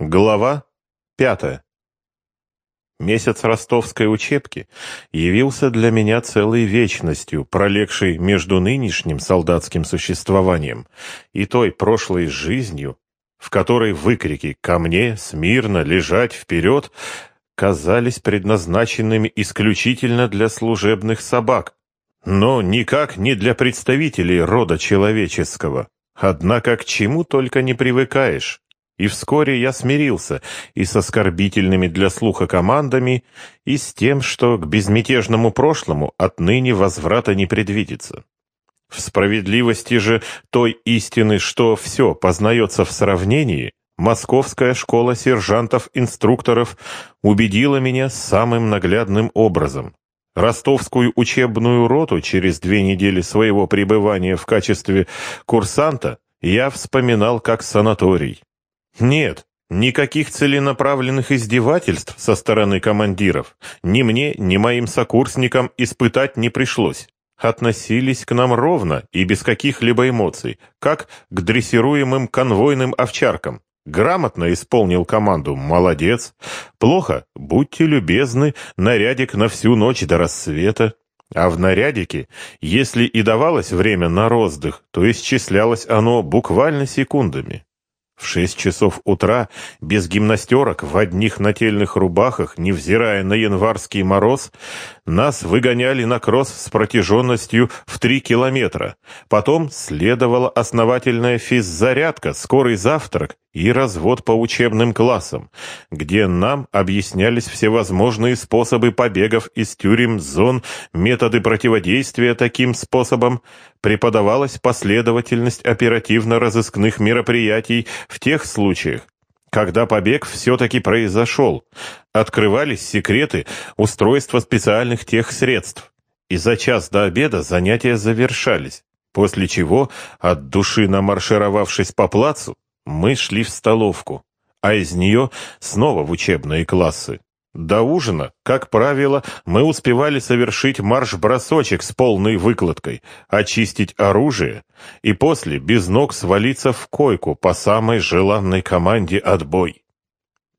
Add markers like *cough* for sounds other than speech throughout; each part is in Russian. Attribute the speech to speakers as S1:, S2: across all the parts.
S1: Глава пятая. Месяц ростовской учебки явился для меня целой вечностью, пролегшей между нынешним солдатским существованием и той прошлой жизнью, в которой выкрики «ко мне, смирно, лежать, вперед» казались предназначенными исключительно для служебных собак, но никак не для представителей рода человеческого. Однако к чему только не привыкаешь. И вскоре я смирился и с оскорбительными для слуха командами, и с тем, что к безмятежному прошлому отныне возврата не предвидится. В справедливости же той истины, что все познается в сравнении, Московская школа сержантов-инструкторов убедила меня самым наглядным образом. Ростовскую учебную роту через две недели своего пребывания в качестве курсанта я вспоминал как санаторий. Нет, никаких целенаправленных издевательств со стороны командиров ни мне, ни моим сокурсникам испытать не пришлось. Относились к нам ровно и без каких-либо эмоций, как к дрессируемым конвойным овчаркам. Грамотно исполнил команду «Молодец». Плохо «Будьте любезны, нарядик на всю ночь до рассвета». А в нарядике, если и давалось время на роздых, то исчислялось оно буквально секундами. В шесть часов утра, без гимнастерок, в одних нательных рубахах, невзирая на январский мороз, нас выгоняли на кросс с протяженностью в три километра. Потом следовала основательная физзарядка, скорый завтрак и развод по учебным классам, где нам объяснялись всевозможные способы побегов из тюрем, зон, методы противодействия таким способом, преподавалась последовательность оперативно-розыскных мероприятий в тех случаях, когда побег все-таки произошел, открывались секреты устройства специальных техсредств, и за час до обеда занятия завершались, после чего, от души намаршировавшись по плацу, мы шли в столовку, а из нее снова в учебные классы. До ужина, как правило, мы успевали совершить марш-бросочек с полной выкладкой, очистить оружие и после без ног свалиться в койку по самой желанной команде «Отбой».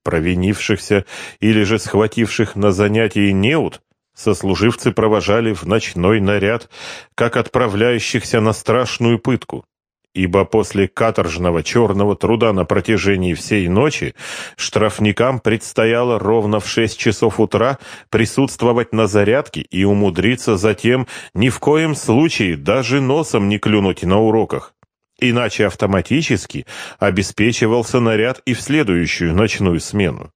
S1: Провинившихся или же схвативших на занятии неуд сослуживцы провожали в ночной наряд, как отправляющихся на страшную пытку ибо после каторжного черного труда на протяжении всей ночи штрафникам предстояло ровно в шесть часов утра присутствовать на зарядке и умудриться затем ни в коем случае даже носом не клюнуть на уроках. Иначе автоматически обеспечивался наряд и в следующую ночную смену.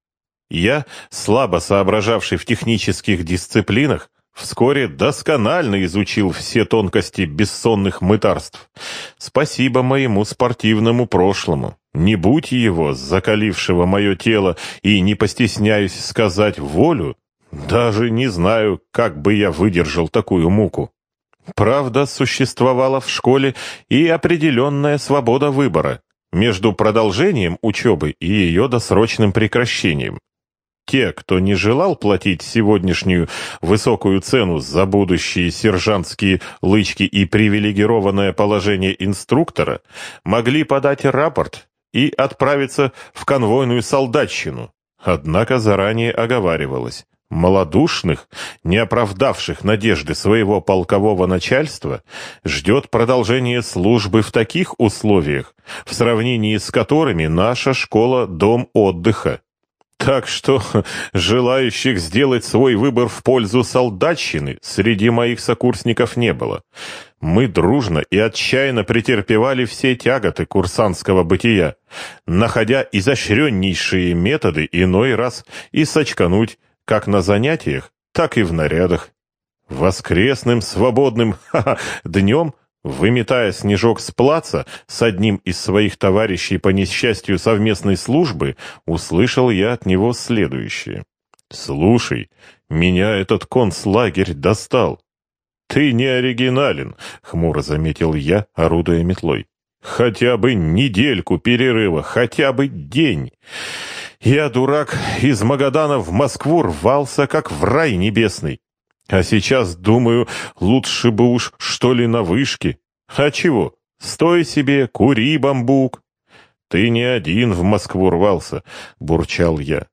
S1: Я, слабо соображавший в технических дисциплинах, Вскоре досконально изучил все тонкости бессонных мытарств. Спасибо моему спортивному прошлому. Не будь его, закалившего мое тело, и не постесняюсь сказать волю, даже не знаю, как бы я выдержал такую муку. Правда, существовала в школе и определенная свобода выбора между продолжением учебы и ее досрочным прекращением. Те, кто не желал платить сегодняшнюю высокую цену за будущие сержантские лычки и привилегированное положение инструктора, могли подать рапорт и отправиться в конвойную солдатщину. Однако заранее оговаривалось. Молодушных, не оправдавших надежды своего полкового начальства, ждет продолжение службы в таких условиях, в сравнении с которыми наша школа – дом отдыха. Так что *laughs* желающих сделать свой выбор в пользу солдатщины среди моих сокурсников не было. Мы дружно и отчаянно претерпевали все тяготы курсантского бытия, находя изощреннейшие методы иной раз и сочкануть как на занятиях, так и в нарядах. Воскресным свободным *laughs* ха -ха, днем Выметая снежок с плаца с одним из своих товарищей по несчастью совместной службы, услышал я от него следующее. «Слушай, меня этот концлагерь достал». «Ты не оригинален», — хмуро заметил я, орудуя метлой. «Хотя бы недельку перерыва, хотя бы день. Я, дурак, из Магадана в Москву рвался, как в рай небесный. А сейчас, думаю, лучше бы уж что ли на вышке. А чего? Стой себе, кури, бамбук. Ты не один в Москву рвался, бурчал я.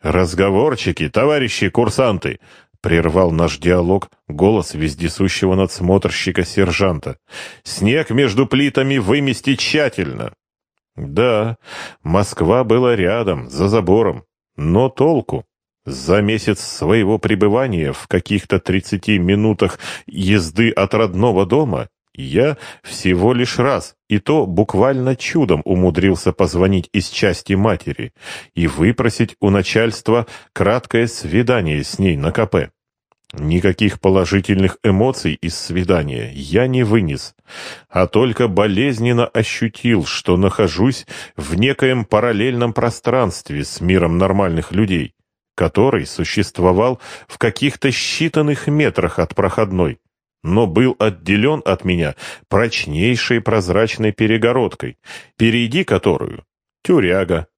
S1: Разговорчики, товарищи курсанты, прервал наш диалог голос вездесущего надсмотрщика сержанта. Снег между плитами вымести тщательно. Да, Москва была рядом, за забором, но толку? За месяц своего пребывания в каких-то тридцати минутах езды от родного дома я всего лишь раз, и то буквально чудом умудрился позвонить из части матери и выпросить у начальства краткое свидание с ней на КП. Никаких положительных эмоций из свидания я не вынес, а только болезненно ощутил, что нахожусь в некоем параллельном пространстве с миром нормальных людей, который существовал в каких-то считанных метрах от проходной, но был отделен от меня прочнейшей прозрачной перегородкой, перейди которую — тюряга.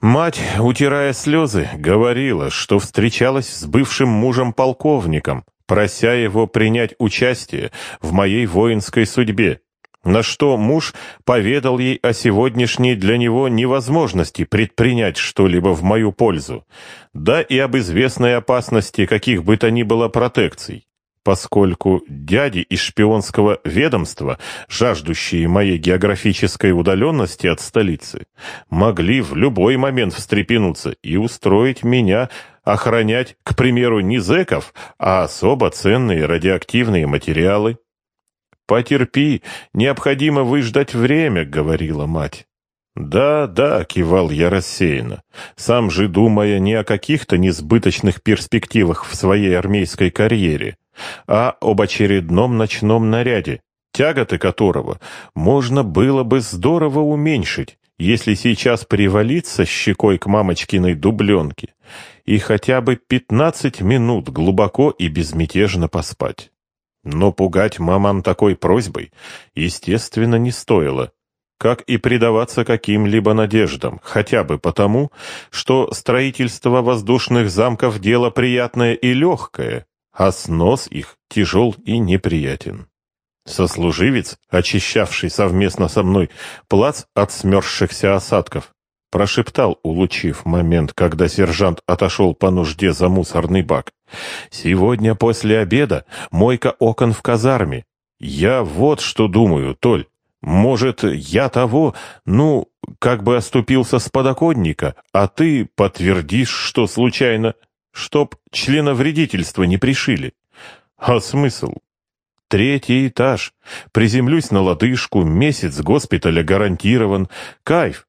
S1: Мать, утирая слезы, говорила, что встречалась с бывшим мужем-полковником, прося его принять участие в моей воинской судьбе, на что муж поведал ей о сегодняшней для него невозможности предпринять что-либо в мою пользу, да и об известной опасности каких бы то ни было протекций поскольку дяди из шпионского ведомства, жаждущие моей географической удаленности от столицы, могли в любой момент встрепенуться и устроить меня охранять, к примеру, не зэков, а особо ценные радиоактивные материалы. «Потерпи, необходимо выждать время», — говорила мать. «Да, да», — кивал я рассеянно, сам же думая не о каких-то несбыточных перспективах в своей армейской карьере, а об очередном ночном наряде, тяготы которого можно было бы здорово уменьшить, если сейчас привалиться щекой к мамочкиной дубленке и хотя бы пятнадцать минут глубоко и безмятежно поспать. Но пугать маман такой просьбой, естественно, не стоило, как и предаваться каким-либо надеждам, хотя бы потому, что строительство воздушных замков – дело приятное и легкое, а снос их тяжел и неприятен. Сослуживец, очищавший совместно со мной плац от смерзшихся осадков, прошептал, улучив момент, когда сержант отошел по нужде за мусорный бак. «Сегодня после обеда мойка окон в казарме. Я вот что думаю, Толь. Может, я того, ну, как бы оступился с подоконника, а ты подтвердишь, что случайно...» чтоб членовредительство не пришили. А смысл? Третий этаж. Приземлюсь на лодыжку, месяц госпиталя гарантирован. Кайф.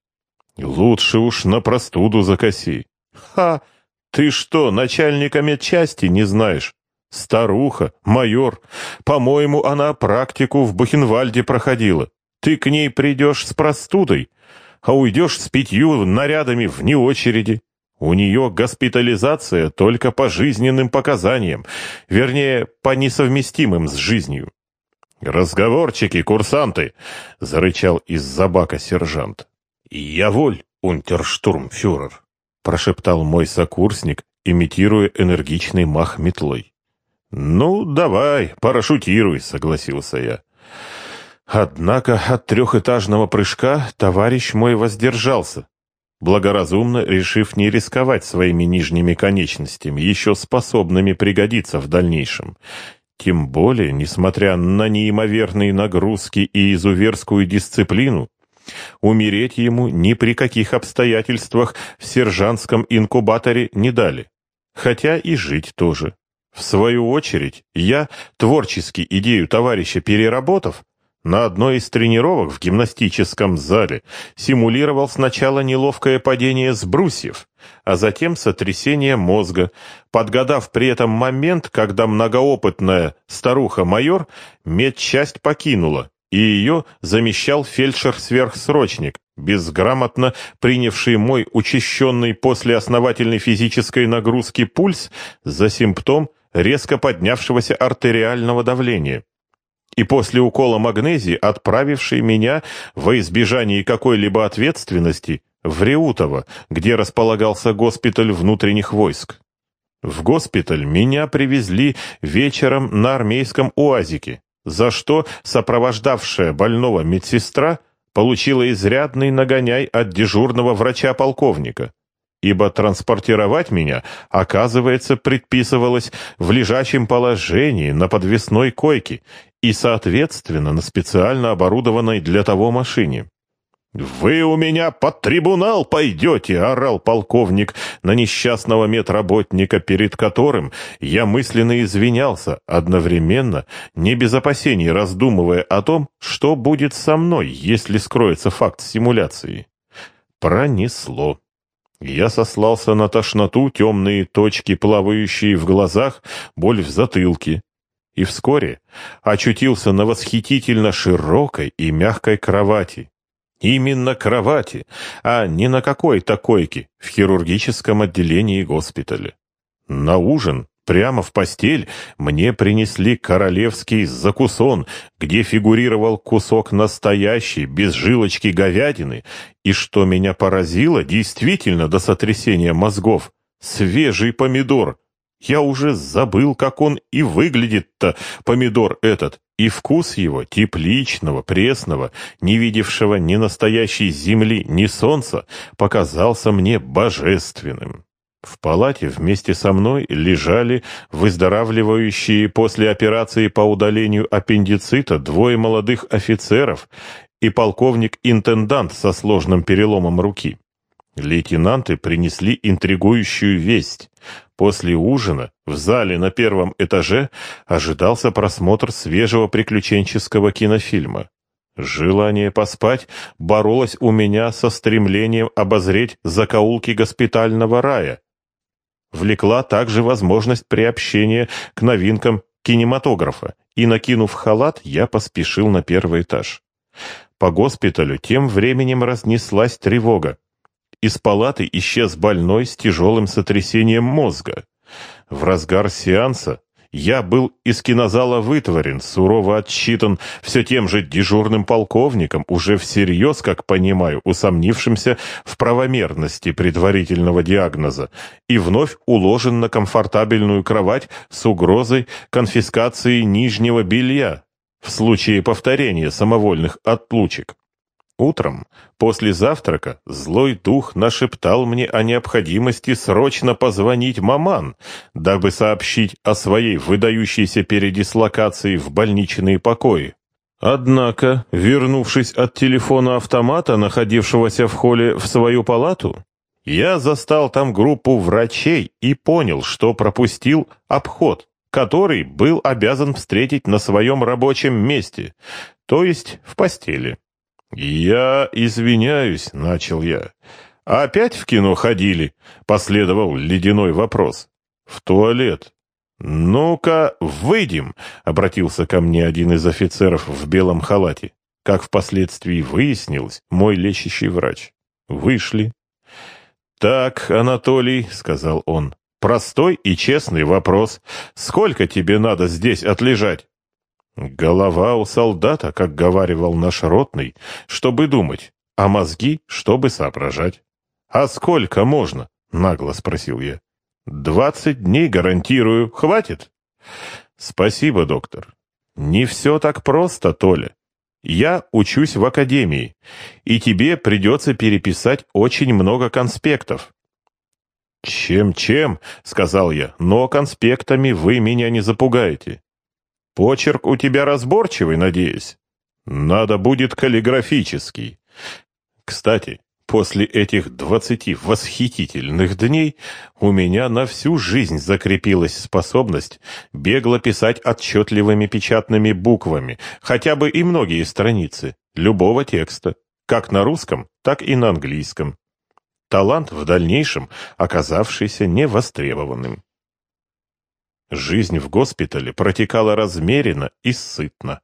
S1: Лучше уж на простуду закоси. Ха! Ты что, начальника медчасти не знаешь? Старуха, майор. По-моему, она практику в Бухенвальде проходила. Ты к ней придешь с простудой, а уйдешь с пятью нарядами вне очереди. У нее госпитализация только по жизненным показаниям, вернее, по несовместимым с жизнью. «Разговорчики, курсанты!» — зарычал из-за бака сержант. «Я воль, унтерштурмфюрер!» — прошептал мой сокурсник, имитируя энергичный мах метлой. «Ну, давай, парашютируй», — согласился я. Однако от трехэтажного прыжка товарищ мой воздержался, благоразумно решив не рисковать своими нижними конечностями, еще способными пригодиться в дальнейшем. Тем более, несмотря на неимоверные нагрузки и изуверскую дисциплину, умереть ему ни при каких обстоятельствах в сержантском инкубаторе не дали. Хотя и жить тоже. В свою очередь, я, творчески идею товарища переработав, на одной из тренировок в гимнастическом зале симулировал сначала неловкое падение с брусьев, а затем сотрясение мозга, подгадав при этом момент, когда многоопытная старуха-майор медчасть покинула, и ее замещал фельдшер-сверхсрочник, безграмотно принявший мой учащенный после основательной физической нагрузки пульс за симптом резко поднявшегося артериального давления и после укола магнезии отправивший меня во избежание какой-либо ответственности в Реутово, где располагался госпиталь внутренних войск. В госпиталь меня привезли вечером на армейском УАЗике, за что сопровождавшая больного медсестра получила изрядный нагоняй от дежурного врача-полковника, ибо транспортировать меня, оказывается, предписывалось в лежачем положении на подвесной койке и, соответственно, на специально оборудованной для того машине. «Вы у меня под трибунал пойдете!» — орал полковник на несчастного медработника, перед которым я мысленно извинялся, одновременно, не без опасений раздумывая о том, что будет со мной, если скроется факт симуляции. Пронесло. Я сослался на тошноту, темные точки, плавающие в глазах, боль в затылке. И вскоре очутился на восхитительно широкой и мягкой кровати, Именно кровати, а не на какой-то койке в хирургическом отделении госпиталя. На ужин, прямо в постель, мне принесли королевский закусон, где фигурировал кусок настоящей, без жилочки говядины, и, что меня поразило, действительно до сотрясения мозгов, свежий помидор. Я уже забыл, как он и выглядит-то, помидор этот, и вкус его, тепличного, пресного, не видевшего ни настоящей земли, ни солнца, показался мне божественным. В палате вместе со мной лежали выздоравливающие после операции по удалению аппендицита двое молодых офицеров и полковник-интендант со сложным переломом руки. Лейтенанты принесли интригующую весть. После ужина в зале на первом этаже ожидался просмотр свежего приключенческого кинофильма. Желание поспать боролось у меня со стремлением обозреть закоулки госпитального рая. Влекла также возможность приобщения к новинкам кинематографа, и, накинув халат, я поспешил на первый этаж. По госпиталю тем временем разнеслась тревога. Из палаты исчез больной с тяжелым сотрясением мозга. В разгар сеанса я был из кинозала вытворен, сурово отсчитан все тем же дежурным полковником, уже всерьез, как понимаю, усомнившимся в правомерности предварительного диагноза, и вновь уложен на комфортабельную кровать с угрозой конфискации нижнего белья в случае повторения самовольных отлучек. Утром, после завтрака, злой дух нашептал мне о необходимости срочно позвонить маман, дабы сообщить о своей выдающейся передислокации в больничные покои. Однако, вернувшись от телефона автомата, находившегося в холле в свою палату, я застал там группу врачей и понял, что пропустил обход, который был обязан встретить на своем рабочем месте, то есть в постели. «Я извиняюсь», — начал я. «Опять в кино ходили?» — последовал ледяной вопрос. «В туалет». «Ну-ка, выйдем», — обратился ко мне один из офицеров в белом халате. Как впоследствии выяснилось, мой лечащий врач. Вышли. «Так, Анатолий», — сказал он, — «простой и честный вопрос. Сколько тебе надо здесь отлежать?» Голова у солдата, как говаривал наш ротный, чтобы думать, а мозги, чтобы соображать. «А сколько можно?» — нагло спросил я. «Двадцать дней гарантирую. Хватит?» «Спасибо, доктор. Не все так просто, Толя. Я учусь в академии, и тебе придется переписать очень много конспектов». «Чем-чем?» — сказал я, — «но конспектами вы меня не запугаете. Почерк у тебя разборчивый, надеюсь? Надо будет каллиграфический. Кстати, после этих двадцати восхитительных дней у меня на всю жизнь закрепилась способность бегло писать отчетливыми печатными буквами, хотя бы и многие страницы, любого текста, как на русском, так и на английском. Талант в дальнейшем оказавшийся невостребованным. Жизнь в госпитале протекала размеренно и сытно.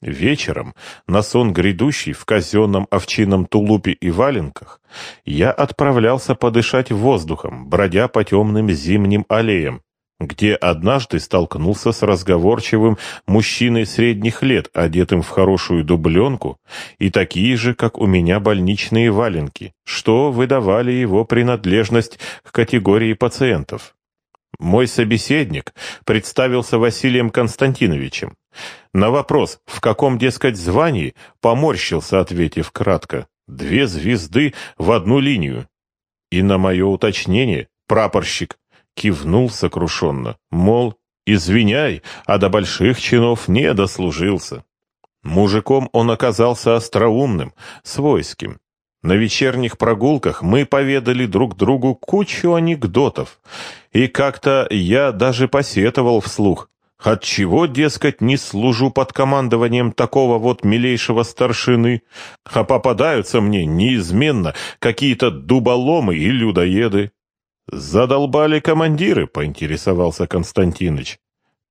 S1: Вечером, на сон грядущий в казенном овчинном тулупе и валенках, я отправлялся подышать воздухом, бродя по темным зимним аллеям, где однажды столкнулся с разговорчивым мужчиной средних лет, одетым в хорошую дубленку и такие же, как у меня, больничные валенки, что выдавали его принадлежность к категории пациентов. Мой собеседник представился Василием Константиновичем. На вопрос, в каком, дескать, звании, поморщился, ответив кратко. Две звезды в одну линию. И на мое уточнение прапорщик кивнул сокрушенно, мол, извиняй, а до больших чинов не дослужился. Мужиком он оказался остроумным, свойским. На вечерних прогулках мы поведали друг другу кучу анекдотов, и как-то я даже посетовал вслух, отчего, дескать, не служу под командованием такого вот милейшего старшины, а попадаются мне неизменно какие-то дуболомы и людоеды. «Задолбали командиры», — поинтересовался Константиныч.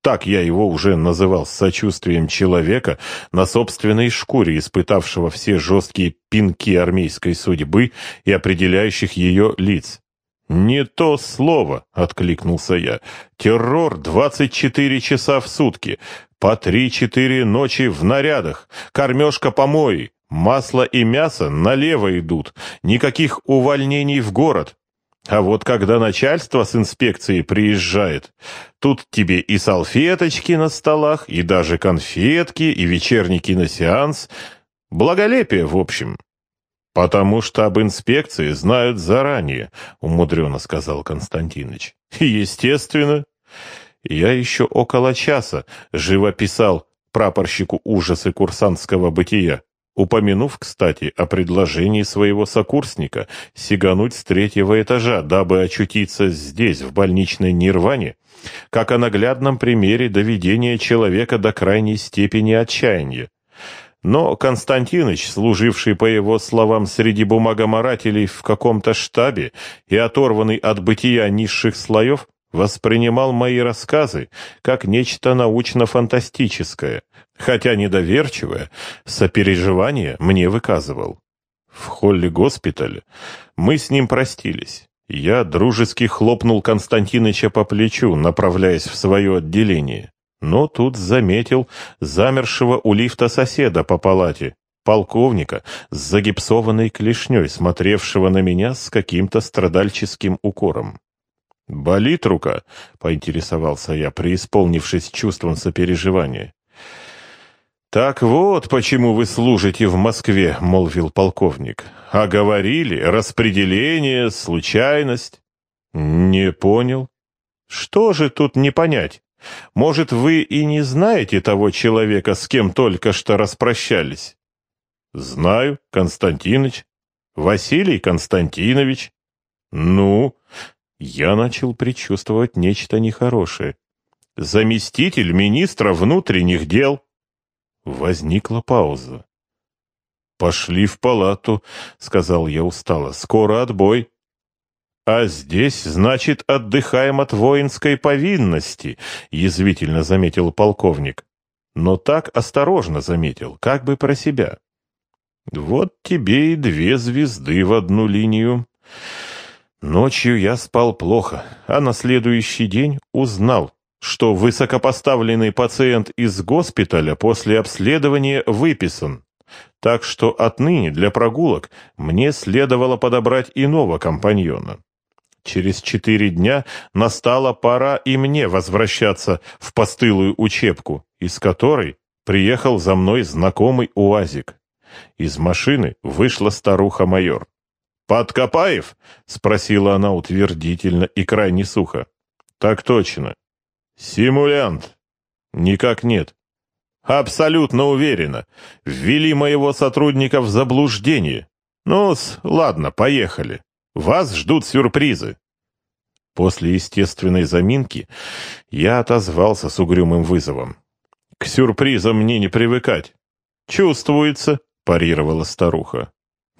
S1: Так я его уже называл с сочувствием человека, на собственной шкуре испытавшего все жесткие пинки армейской судьбы и определяющих ее лиц. «Не то слово», — откликнулся я. «Террор 24 часа в сутки, по 3-4 ночи в нарядах, кормежка помои, масло и мясо налево идут, никаких увольнений в город, а вот когда начальство с инспекцией приезжает, тут тебе и салфеточки на столах, и даже конфетки, и вечерний киносеанс. Благолепие, в общем. «Потому что об инспекции знают заранее», — умудренно сказал Константиныч. «Естественно. Я еще около часа живописал прапорщику ужасы курсантского бытия упомянув, кстати, о предложении своего сокурсника сигануть с третьего этажа, дабы очутиться здесь, в больничной нирване, как о наглядном примере доведения человека до крайней степени отчаяния. Но Константиныч, служивший, по его словам, среди бумагоморателей в каком-то штабе и оторванный от бытия низших слоев, воспринимал мои рассказы как нечто научно-фантастическое, хотя недоверчивое, сопереживание мне выказывал. В холле госпиталя мы с ним простились. Я дружески хлопнул Константиныча по плечу, направляясь в свое отделение. Но тут заметил замершего у лифта соседа по палате, полковника с загипсованной клешней, смотревшего на меня с каким-то страдальческим укором. «Болит рука?» — поинтересовался я, преисполнившись чувством сопереживания. «Так вот, почему вы служите в Москве», — молвил полковник. «А говорили, распределение, случайность». «Не понял. Что же тут не понять? Может, вы и не знаете того человека, с кем только что распрощались?» «Знаю, Константинович. Василий Константинович». «Ну, я начал предчувствовать нечто нехорошее. «Заместитель министра внутренних дел!» Возникла пауза. «Пошли в палату», — сказал я устало. «Скоро отбой». «А здесь, значит, отдыхаем от воинской повинности», — язвительно заметил полковник. Но так осторожно заметил, как бы про себя. «Вот тебе и две звезды в одну линию». Ночью я спал плохо, а на следующий день узнал, что высокопоставленный пациент из госпиталя после обследования выписан. Так что отныне для прогулок мне следовало подобрать иного компаньона. Через четыре дня настала пора и мне возвращаться в постылую учебку, из которой приехал за мной знакомый УАЗик. Из машины вышла старуха-майор. «Подкопаев?» — спросила она утвердительно и крайне сухо. «Так точно». «Симулянт?» «Никак нет». «Абсолютно уверена. Ввели моего сотрудника в заблуждение. ну ладно, поехали. Вас ждут сюрпризы». После естественной заминки я отозвался с угрюмым вызовом. «К сюрпризам мне не привыкать». «Чувствуется», — парировала старуха.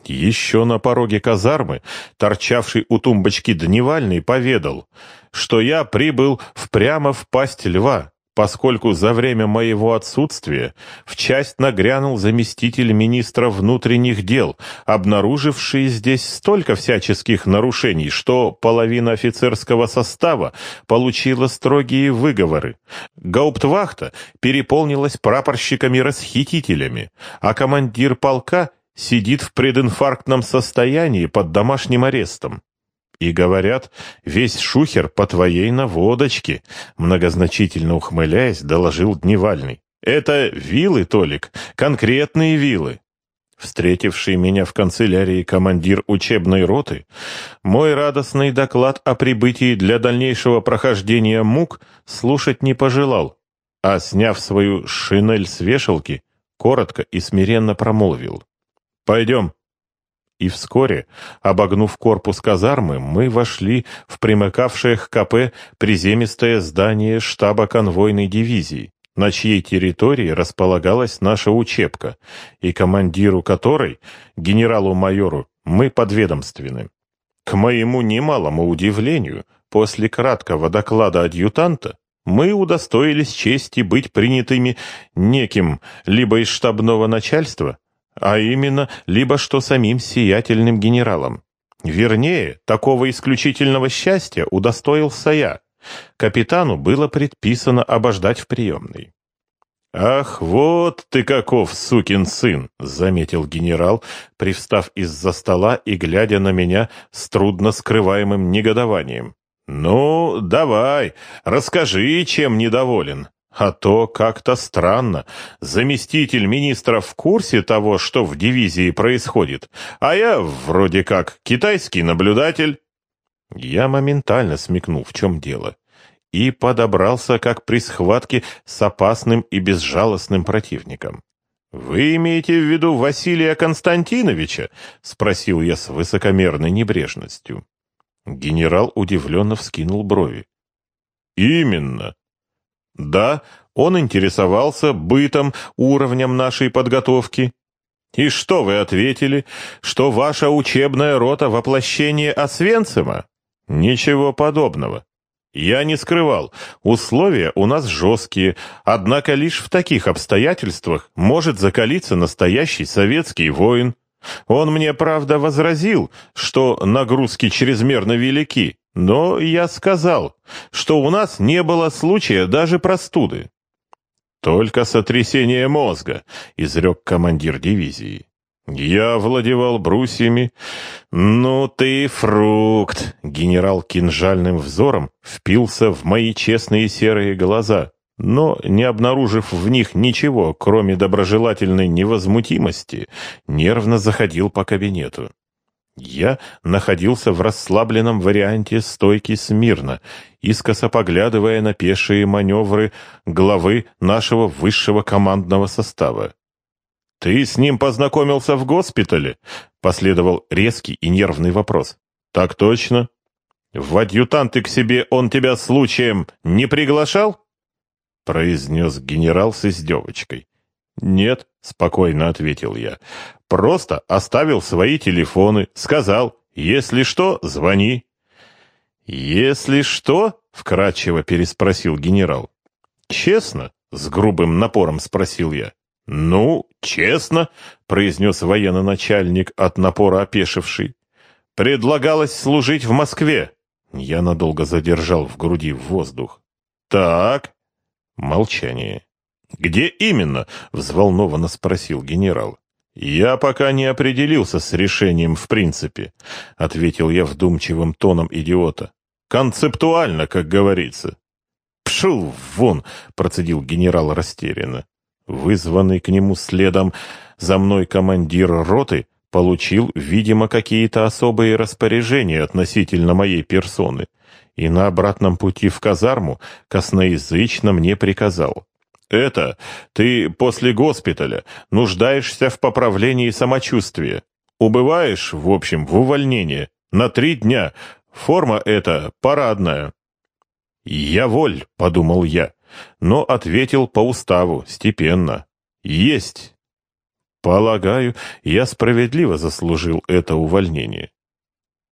S1: Еще на пороге казармы, торчавший у тумбочки Дневальный, поведал, что я прибыл в прямо в пасть льва, поскольку за время моего отсутствия в часть нагрянул заместитель министра внутренних дел, обнаруживший здесь столько всяческих нарушений, что половина офицерского состава получила строгие выговоры. Гауптвахта переполнилась прапорщиками-расхитителями, а командир полка — сидит в прединфарктном состоянии под домашним арестом. И говорят, весь шухер по твоей наводочке, многозначительно ухмыляясь, доложил Дневальный. Это вилы, Толик, конкретные вилы. Встретивший меня в канцелярии командир учебной роты, мой радостный доклад о прибытии для дальнейшего прохождения мук слушать не пожелал, а, сняв свою шинель с вешалки, коротко и смиренно промолвил. «Пойдем». И вскоре, обогнув корпус казармы, мы вошли в примыкавшее к КП приземистое здание штаба конвойной дивизии на чьей территории располагалась наша учебка, и командиру которой, генералу-майору, мы подведомственны. К моему немалому удивлению, после краткого доклада адъютанта, мы удостоились чести быть принятыми неким либо из штабного начальства, а именно либо что самим сиятельным генералом. Вернее, такого исключительного счастья удостоился я, Капитану было предписано обождать в приемной. «Ах, вот ты каков, сукин сын!» — заметил генерал, привстав из-за стола и глядя на меня с трудно скрываемым негодованием. «Ну, давай, расскажи, чем недоволен. А то как-то странно. Заместитель министра в курсе того, что в дивизии происходит, а я вроде как китайский наблюдатель». Я моментально смекнул, в чем дело, и подобрался, как при схватке с опасным и безжалостным противником. «Вы имеете в виду Василия Константиновича?» — спросил я с высокомерной небрежностью. Генерал удивленно вскинул брови. «Именно. Да, он интересовался бытом, уровнем нашей подготовки. И что вы ответили? Что ваша учебная рота — воплощение Освенцима? Ничего подобного. Я не скрывал, условия у нас жесткие, однако лишь в таких обстоятельствах может закалиться настоящий советский воин. Он мне, правда, возразил, что нагрузки чрезмерно велики, но я сказал, что у нас не было случая даже простуды. «Только сотрясение мозга», — изрек командир дивизии. Я владевал брусьями. Ну ты фрукт. Генерал кинжальным взором впился в мои честные серые глаза, но, не обнаружив в них ничего, кроме доброжелательной невозмутимости, нервно заходил по кабинету. Я находился в расслабленном варианте стойки смирно, искоса поглядывая на пешие маневры главы нашего высшего командного состава. «Ты с ним познакомился в госпитале?» — последовал резкий и нервный вопрос. «Так точно. В адъютанты к себе он тебя случаем не приглашал?» — произнес генерал с издевочкой. «Нет», — спокойно ответил я, — «просто оставил свои телефоны, сказал, если что, звони». «Если что?» — вкратчиво переспросил генерал. «Честно?» — с грубым напором спросил я. «Ну, честно», — произнес военно-начальник от напора опешивший. «Предлагалось служить в Москве». Я надолго задержал в груди воздух. «Так». Молчание. «Где именно?» — взволнованно спросил генерал. «Я пока не определился с решением в принципе», — ответил я вдумчивым тоном идиота. «Концептуально, как говорится». «Пшел вон!» — процедил генерал растерянно. Вызванный к нему следом за мной командир роты получил, видимо, какие-то особые распоряжения относительно моей персоны, и на обратном пути в казарму косноязычно мне приказал. «Это ты после госпиталя нуждаешься в поправлении самочувствия. Убываешь, в общем, в увольнение. На три дня. Форма эта парадная». «Я воль», — подумал я но ответил по уставу, степенно. «Есть!» Полагаю, я справедливо заслужил это увольнение.